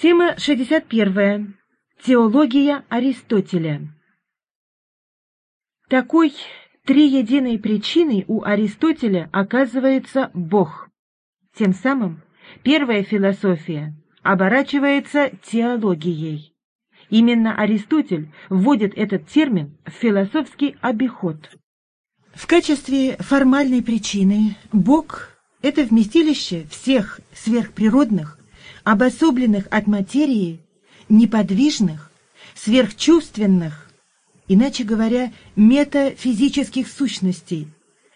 Тема 61. Теология Аристотеля. Такой триединой причиной у Аристотеля оказывается Бог. Тем самым первая философия оборачивается теологией. Именно Аристотель вводит этот термин в философский обиход. В качестве формальной причины Бог – это вместилище всех сверхприродных, обособленных от материи, неподвижных, сверхчувственных, иначе говоря, метафизических сущностей,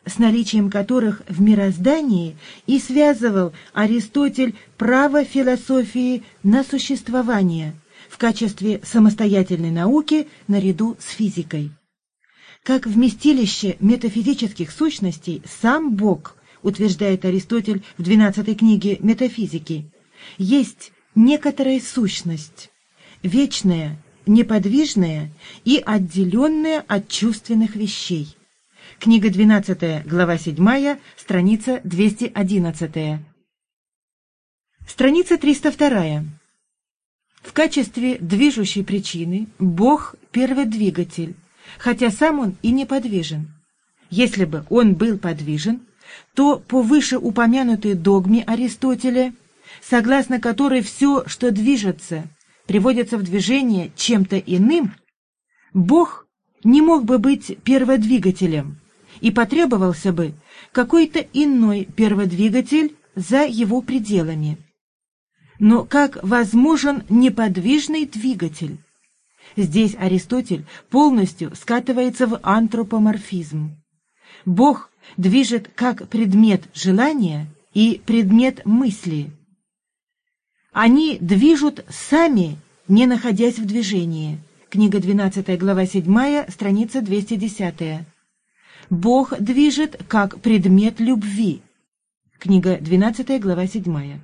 с наличием которых в мироздании и связывал Аристотель право философии на существование в качестве самостоятельной науки наряду с физикой. Как вместилище метафизических сущностей сам Бог, утверждает Аристотель в 12 книге «Метафизики», есть некоторая сущность, вечная, неподвижная и отделенная от чувственных вещей. Книга 12, глава 7, страница 211. Страница 302. В качестве движущей причины Бог – перводвигатель, хотя сам он и неподвижен. Если бы он был подвижен, то по вышеупомянутой догме Аристотеля, согласно которой все, что движется, приводится в движение чем-то иным, Бог не мог бы быть перводвигателем, и потребовался бы какой-то иной перводвигатель за его пределами. Но как возможен неподвижный двигатель? Здесь Аристотель полностью скатывается в антропоморфизм. Бог движет как предмет желания и предмет мысли. Они движут сами, не находясь в движении. Книга 12, глава 7, страница 210. Бог движет как предмет любви. Книга 12, глава 7.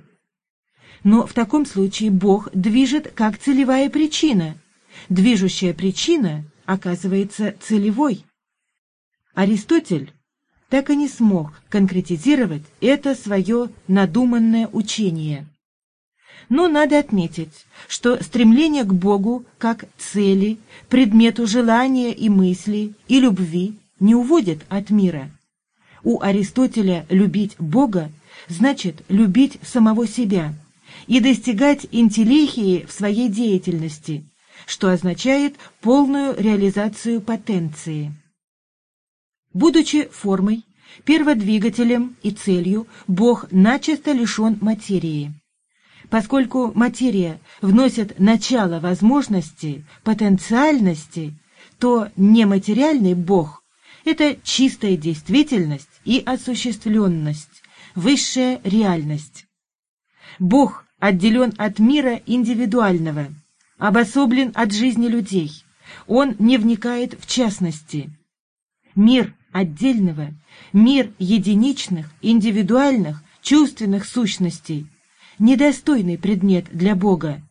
Но в таком случае Бог движет как целевая причина – движущая причина оказывается целевой. Аристотель так и не смог конкретизировать это свое надуманное учение. Но надо отметить, что стремление к Богу как цели, предмету желания и мысли, и любви не уводит от мира. У Аристотеля любить Бога значит любить самого себя и достигать интеллихии в своей деятельности, что означает полную реализацию потенции. Будучи формой, перводвигателем и целью, Бог начисто лишен материи. Поскольку материя вносит начало возможности, потенциальности, то нематериальный Бог – это чистая действительность и осуществленность, высшая реальность. Бог отделен от мира индивидуального – обособлен от жизни людей. Он не вникает в частности. Мир отдельного, мир единичных, индивидуальных, чувственных сущностей – недостойный предмет для Бога,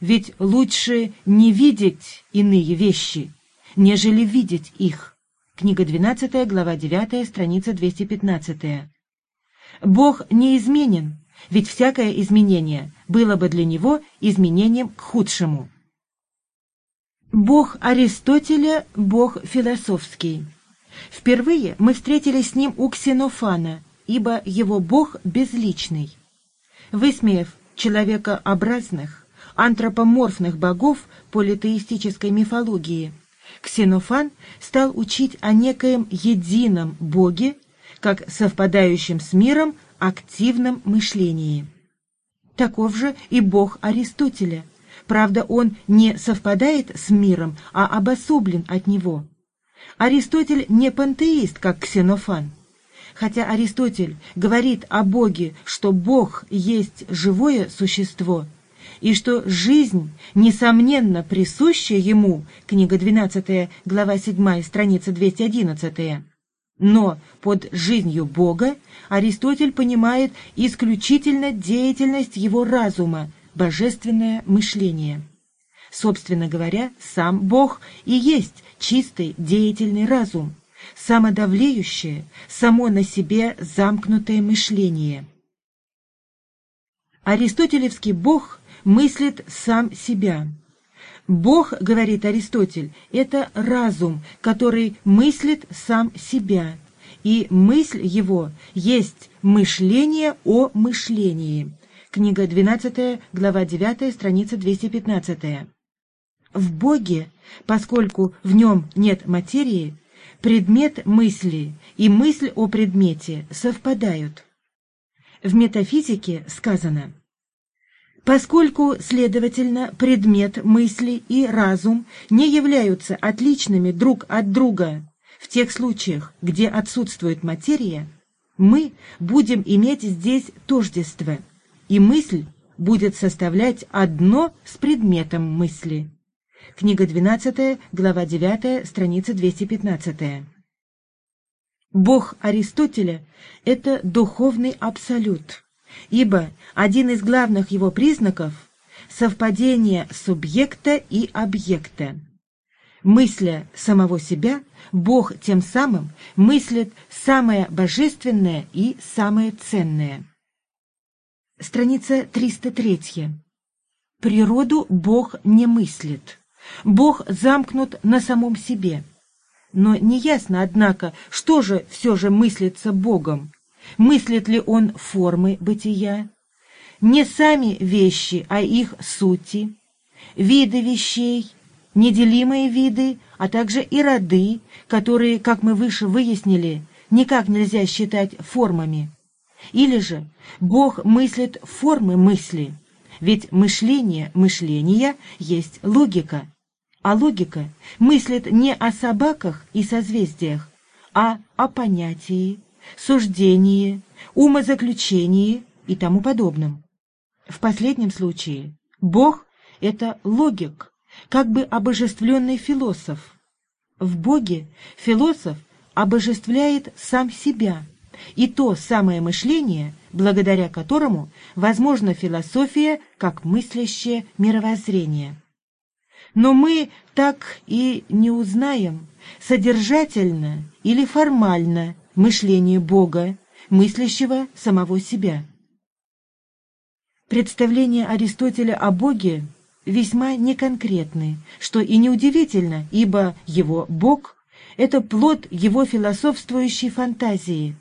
ведь лучше не видеть иные вещи, нежели видеть их. Книга 12, глава 9, страница 215. Бог неизменен, ведь всякое изменение было бы для него изменением к худшему. Бог Аристотеля – бог философский. Впервые мы встретились с ним у Ксенофана, ибо его бог безличный. Высмеяв человекообразных, антропоморфных богов политеистической мифологии, Ксенофан стал учить о некоем едином боге, как совпадающем с миром активном мышлении. Таков же и бог Аристотеля – Правда, он не совпадает с миром, а обособлен от него. Аристотель не пантеист, как Ксенофан. Хотя Аристотель говорит о Боге, что Бог есть живое существо, и что жизнь, несомненно, присуща ему, книга 12, глава 7, страница 211, но под жизнью Бога Аристотель понимает исключительно деятельность его разума, божественное мышление. Собственно говоря, сам Бог и есть чистый деятельный разум, самодавлеющее, само на себе замкнутое мышление. Аристотелевский Бог мыслит сам себя. Бог, говорит Аристотель, это разум, который мыслит сам себя, и мысль его есть мышление о мышлении. Книга 12, глава 9, страница 215. В Боге, поскольку в нем нет материи, предмет мысли и мысль о предмете совпадают. В метафизике сказано Поскольку, следовательно, предмет мысли и разум не являются отличными друг от друга в тех случаях, где отсутствует материя, мы будем иметь здесь тождество, и мысль будет составлять одно с предметом мысли. Книга 12, глава 9, страница 215. Бог Аристотеля – это духовный абсолют, ибо один из главных его признаков – совпадение субъекта и объекта. Мысля самого себя, Бог тем самым мыслит самое божественное и самое ценное. Страница 303. Природу Бог не мыслит. Бог замкнут на самом себе. Но неясно, однако, что же все же мыслится Богом. Мыслит ли он формы бытия? Не сами вещи, а их сути, виды вещей, неделимые виды, а также и роды, которые, как мы выше выяснили, никак нельзя считать формами. Или же Бог мыслит формы мысли, ведь мышление мышления есть логика, а логика мыслит не о собаках и созвездиях, а о понятии, суждении, умозаключении и тому подобном. В последнем случае Бог — это логик, как бы обожествленный философ. В Боге философ обожествляет сам себя и то самое мышление, благодаря которому возможна философия как мыслящее мировоззрение но мы так и не узнаем, содержательно или формально, мышление Бога, мыслящего самого себя. Представления Аристотеля о Боге весьма неконкретны, что и неудивительно, ибо его Бог – это плод его философствующей фантазии.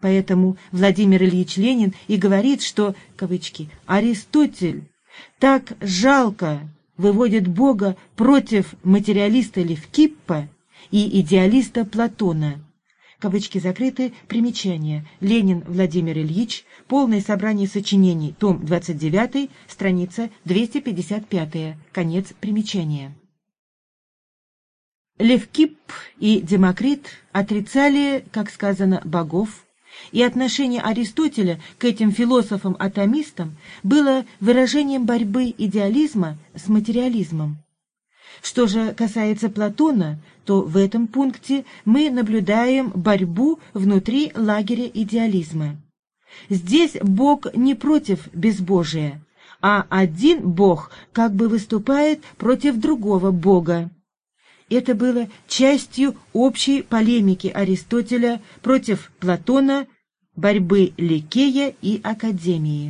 Поэтому Владимир Ильич Ленин и говорит, что, кавычки, «Аристотель так жалко выводит Бога против материалиста Левкиппа и идеалиста Платона. Кавычки закрыты. Примечание. Ленин Владимир Ильич. Полное собрание сочинений. Том 29. Страница 255. Конец примечания. Левкип и Демокрит отрицали, как сказано, богов, и отношение Аристотеля к этим философам-атомистам было выражением борьбы идеализма с материализмом. Что же касается Платона, то в этом пункте мы наблюдаем борьбу внутри лагеря идеализма. Здесь Бог не против безбожия, а один Бог как бы выступает против другого Бога. Это было частью общей полемики Аристотеля против Платона, борьбы Ликея и Академии.